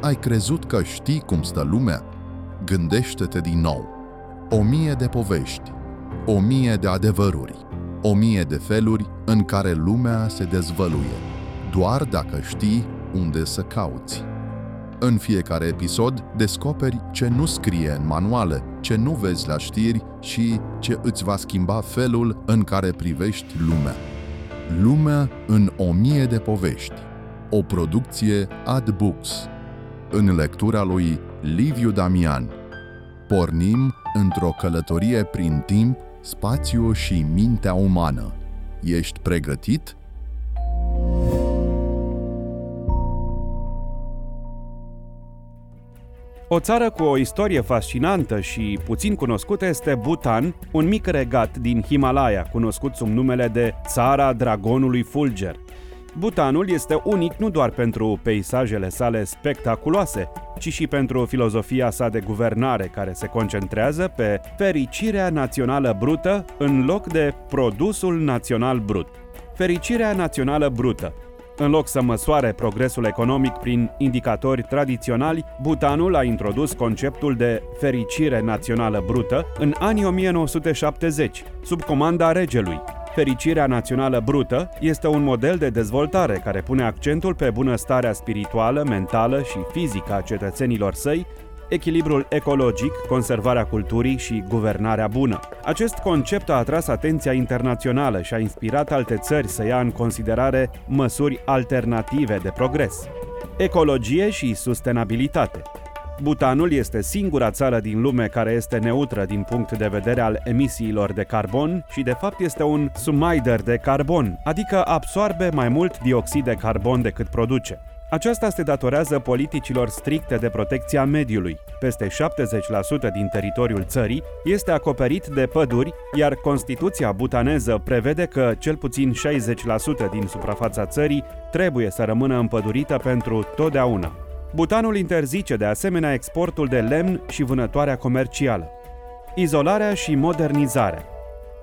Ai crezut că știi cum stă lumea? Gândește-te din nou. O mie de povești, o mie de adevăruri, o mie de feluri în care lumea se dezvăluie, doar dacă știi unde să cauți. În fiecare episod descoperi ce nu scrie în manuale, ce nu vezi la știri și ce îți va schimba felul în care privești lumea. Lumea în o mie de povești. O producție Ad Books. În lectura lui Liviu Damian. Pornim într-o călătorie prin timp, spațiu și mintea umană. Ești pregătit? O țară cu o istorie fascinantă și puțin cunoscută este Bhutan, un mic regat din Himalaya, cunoscut sub numele de Țara Dragonului Fulger. Bhutanul este unic nu doar pentru peisajele sale spectaculoase, ci și pentru filozofia sa de guvernare care se concentrează pe fericirea națională brută în loc de produsul național brut. Fericirea națională brută în loc să măsoare progresul economic prin indicatori tradiționali, Bhutanul a introdus conceptul de fericire națională brută în anii 1970, sub comanda regelui. Fericirea națională brută este un model de dezvoltare care pune accentul pe bunăstarea spirituală, mentală și fizică a cetățenilor săi, echilibrul ecologic, conservarea culturii și guvernarea bună. Acest concept a atras atenția internațională și a inspirat alte țări să ia în considerare măsuri alternative de progres. Ecologie și sustenabilitate. Butanul este singura țară din lume care este neutră din punct de vedere al emisiilor de carbon și de fapt este un sumider de carbon, adică absorbe mai mult dioxid de carbon decât produce. Aceasta se datorează politicilor stricte de protecție a mediului. Peste 70% din teritoriul țării este acoperit de păduri, iar Constituția butaneză prevede că cel puțin 60% din suprafața țării trebuie să rămână împădurită pentru totdeauna. Butanul interzice de asemenea exportul de lemn și vânătoarea comercială. Izolarea și modernizarea.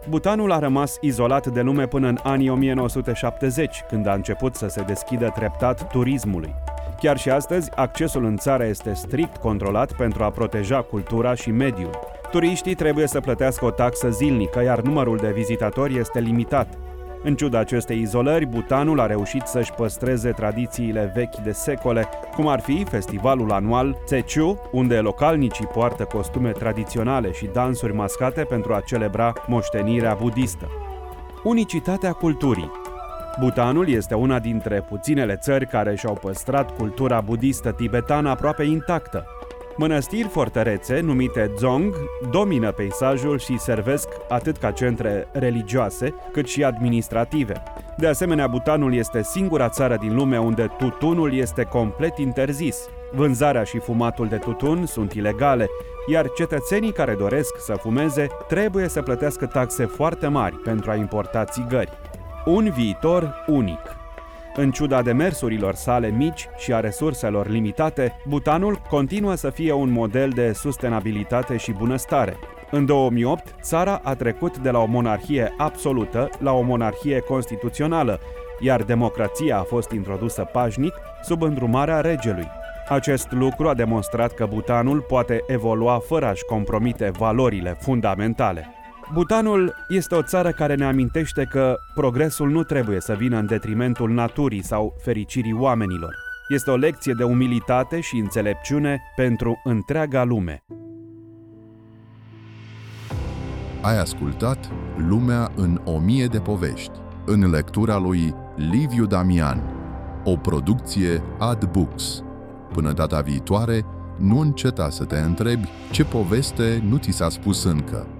Butanul a rămas izolat de lume până în anii 1970, când a început să se deschidă treptat turismului. Chiar și astăzi, accesul în țară este strict controlat pentru a proteja cultura și mediul. Turiștii trebuie să plătească o taxă zilnică, iar numărul de vizitatori este limitat. În ciuda acestei izolări, Butanul a reușit să-și păstreze tradițiile vechi de secole, cum ar fi festivalul anual Tsechu, unde localnicii poartă costume tradiționale și dansuri mascate pentru a celebra moștenirea budistă. Unicitatea culturii Butanul este una dintre puținele țări care și-au păstrat cultura budistă tibetană aproape intactă. Mănăstiri fortărețe, numite Zong, domină peisajul și servesc atât ca centre religioase, cât și administrative. De asemenea, Butanul este singura țară din lume unde tutunul este complet interzis. Vânzarea și fumatul de tutun sunt ilegale, iar cetățenii care doresc să fumeze trebuie să plătească taxe foarte mari pentru a importa țigări. Un viitor unic. În ciuda demersurilor sale mici și a resurselor limitate, Butanul continuă să fie un model de sustenabilitate și bunăstare. În 2008, țara a trecut de la o monarhie absolută la o monarhie constituțională, iar democrația a fost introdusă pașnic sub îndrumarea regelui. Acest lucru a demonstrat că Butanul poate evolua fără a-și compromite valorile fundamentale. Butanul este o țară care ne amintește că progresul nu trebuie să vină în detrimentul naturii sau fericirii oamenilor. Este o lecție de umilitate și înțelepciune pentru întreaga lume. Ai ascultat Lumea în o mie de povești, în lectura lui Liviu Damian, o producție Ad Books. Până data viitoare, nu înceta să te întrebi ce poveste nu ți s-a spus încă.